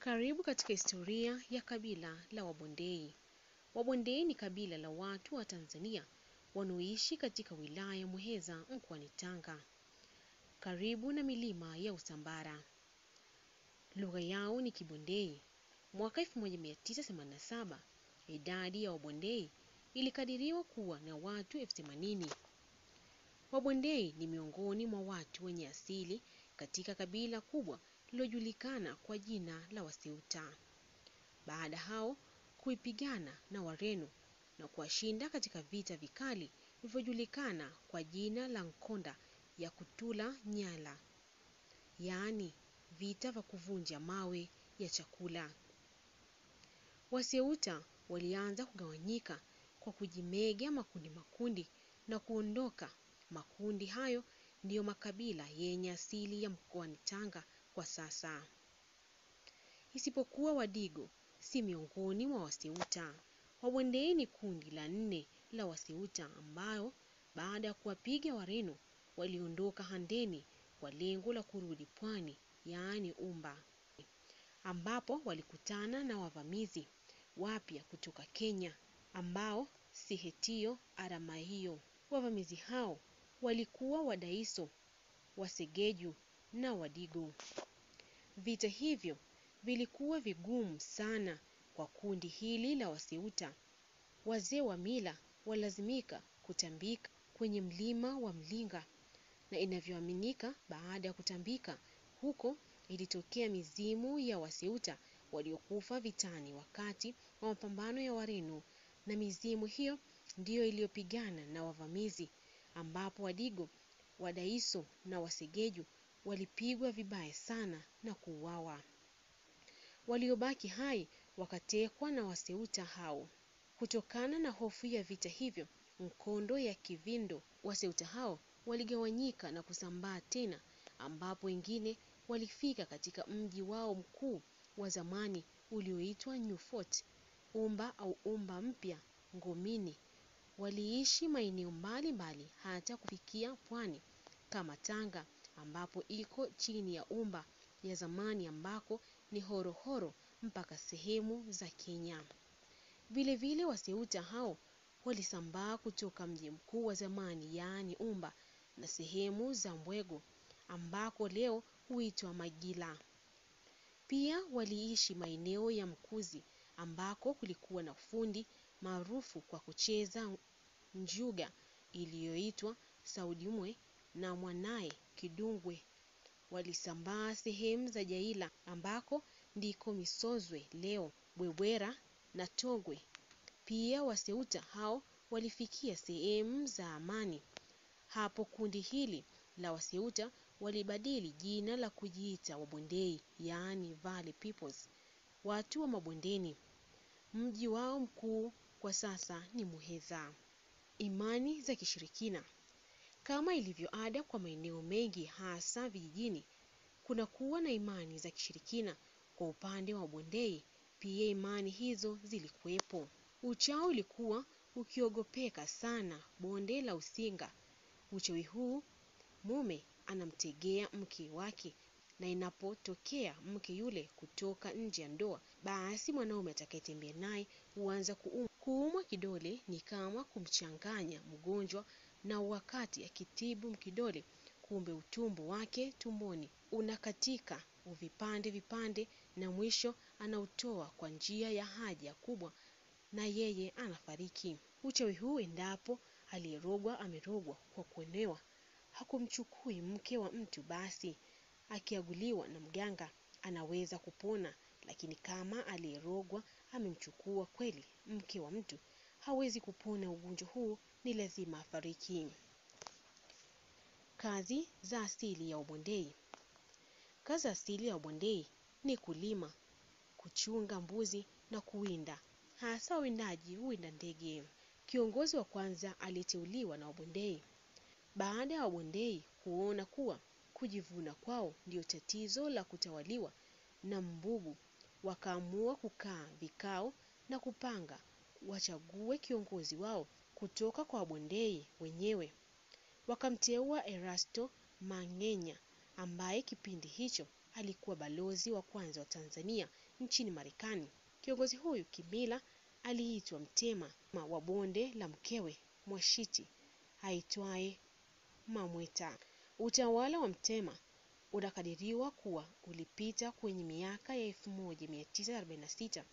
Karibu katika historia ya kabila la Wabondei. Wabondei ni kabila la watu wa Tanzania wanaoishi katika wilaya ya Muheza mkoani Tanga, karibu na milima ya Usambara. Lugha yao ni Kibondei. Mwaka 1987 idadi ya Wabondei ilikadiriwa kuwa na watu elfu themanini. Wabondei ni miongoni mwa watu wenye asili katika kabila kubwa lilojulikana kwa jina la Waseuta. Baada hao kuipigana na Wareno na kuwashinda katika vita vikali vilivyojulikana kwa jina la Nkonda ya Kutula Nyala, yaani vita vya kuvunja mawe ya chakula. Waseuta walianza kugawanyika kwa kujimega makundi makundi na kuondoka. Makundi hayo ndiyo makabila yenye asili ya mkoani Tanga kwa sasa, isipokuwa Wadigo si miongoni mwa Waseuta. Wabondei ni kundi la nne la Waseuta ambao baada ya kuwapiga Wareno waliondoka Handeni kwa lengo la kurudi pwani, yaani Umba, ambapo walikutana na wavamizi wapya kutoka Kenya ambao si Hetio Aramaio. Wavamizi hao walikuwa Wadaiso, Wasegeju na Wadigo. Vita hivyo vilikuwa vigumu sana kwa kundi hili la Waseuta. Wazee wa mila walazimika kutambika kwenye mlima wa Mlinga, na inavyoaminika baada ya kutambika huko ilitokea mizimu ya Waseuta waliokufa vitani wakati wa mapambano ya Wareno, na mizimu hiyo ndiyo iliyopigana na wavamizi, ambapo Wadigo, Wadaiso na Wasegeju walipigwa vibaya sana na kuuawa. Waliobaki hai wakatekwa na Waseuta hao. Kutokana na hofu ya vita hivyo, mkondo ya Kivindo, Waseuta hao waligawanyika na kusambaa tena, ambapo wengine walifika katika mji wao mkuu wa zamani ulioitwa New Fort, Umba au Umba mpya Ngomini. Waliishi maeneo mbalimbali hata kufikia pwani kama Tanga ambapo iko chini ya Umba ya zamani ambako ni Horohoro mpaka sehemu za Kenya. Vilevile Waseuta hao walisambaa kutoka mji mkuu wa zamani yaani Umba na sehemu za Mbwego ambako leo huitwa Magila. Pia waliishi maeneo ya Mkuzi ambako kulikuwa na fundi maarufu kwa kucheza njuga iliyoitwa Saudimwe na mwanaye Kidungwe. Walisambaa sehemu za Jaila ambako ndiko Misozwe leo, Bwebwera na Togwe. Pia Waseuta hao walifikia sehemu za Amani. Hapo kundi hili la Waseuta walibadili jina la kujiita Wabondei, yaani Valley Peoples, watu wa mabondeni. Mji wao mkuu kwa sasa ni Muheza. Imani za kishirikina. Kama ilivyo ada kwa maeneo mengi hasa vijijini, kuna kuwa na imani za kishirikina kwa upande wa Bondei Pia imani hizo zilikuwepo. Uchawi ulikuwa ukiogopeka sana bonde la Usinga. Uchawi huu mume anamtegea mke wake, na inapotokea mke yule kutoka nje ya ndoa, basi mwanaume atakayetembea naye huanza. Kuumwa kidole ni kama kumchanganya mgonjwa, na wakati akitibu kidole, kumbe utumbo wake tumboni unakatika vipande vipande, na mwisho anautoa kwa njia ya haja kubwa na yeye anafariki. Uchawi huu endapo aliyerogwa amerogwa kwa kuonewa, hakumchukui mke wa mtu, basi akiaguliwa na mganga anaweza kupona, lakini kama aliyerogwa amemchukua kweli mke wa mtu, hawezi kupona ugonjwa huu, ni lazima afariki. Kazi za asili ya Wabondei. Kazi za asili ya Wabondei ni kulima, kuchunga mbuzi na kuwinda, hasa uwindaji huwinda ndege. Kiongozi wa kwanza aliyeteuliwa na Wabondei. Baada ya Wabondei kuona kuwa kujivuna kwao ndio tatizo la kutawaliwa na Mbugu, wakaamua kukaa vikao na kupanga wachague kiongozi wao kutoka kwa Wabondei wenyewe. Wakamteua Erasto Mang'enya ambaye kipindi hicho alikuwa balozi wa kwanza wa Tanzania nchini Marekani. Kiongozi huyu kimila aliitwa Mtema wa bonde la mkewe Mwashiti aitwaye Mamweta. Utawala wa Mtema unakadiriwa kuwa ulipita kwenye miaka ya 1946.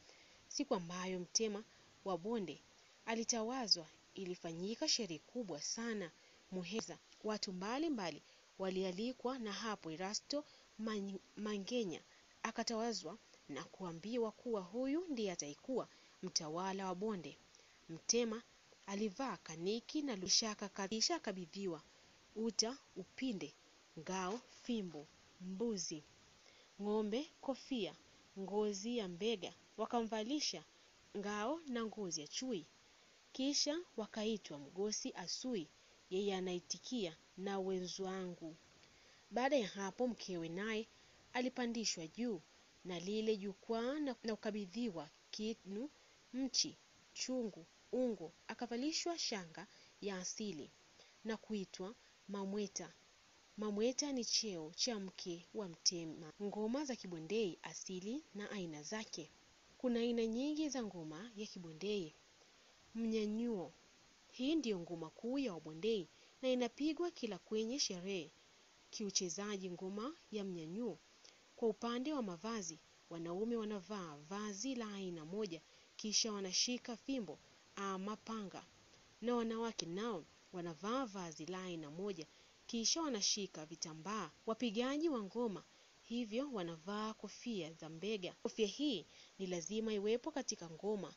Siku ambayo Mtema wa bonde alitawazwa, ilifanyika sherehe kubwa sana Muheza. Watu mbalimbali walialikwa, na hapo Erasto Mangenya akatawazwa na kuambiwa kuwa huyu ndiye ataikuwa mtawala wa bonde. Mtema alivaa kaniki na kisha akabidhiwa uta, upinde, ngao, fimbo, mbuzi, ng'ombe, kofia, ngozi ya mbega, wakamvalisha ngao na ngozi ya chui, kisha wakaitwa Mgosi Asui, yeye anaitikia na wenzwangu. Baada ya hapo, mkewe naye alipandishwa juu na lile jukwaa na kukabidhiwa kinu, mchi, chungu, ungo, akavalishwa shanga ya asili na kuitwa Mamweta. Mamweta ni cheo cha mke wa Mtema. Ngoma za Kibondei asili na aina zake. Kuna aina nyingi za ngoma ya Kibondei. Mnyanyuo, hii ndiyo ngoma kuu ya Wabondei na inapigwa kila kwenye sherehe. Kiuchezaji ngoma ya mnyanyuo. Kwa upande wa mavazi, wanaume wanavaa vazi la aina moja, kisha wanashika fimbo ama panga, na wanawake nao wanavaa vazi la aina moja, kisha wanashika vitambaa. Wapigaji wa ngoma hivyo wanavaa kofia za mbega. Kofia hii ni lazima iwepo katika ngoma.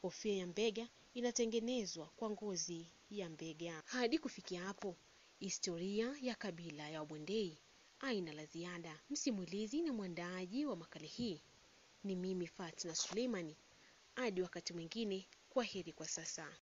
Kofia ya mbega inatengenezwa kwa ngozi ya mbega. Hadi kufikia hapo, historia ya kabila ya Wabondei aina la ziada. Msimulizi na mwandaaji wa makala hii ni mimi Fatna Suleimani. Hadi wakati mwingine, kwa heri kwa sasa.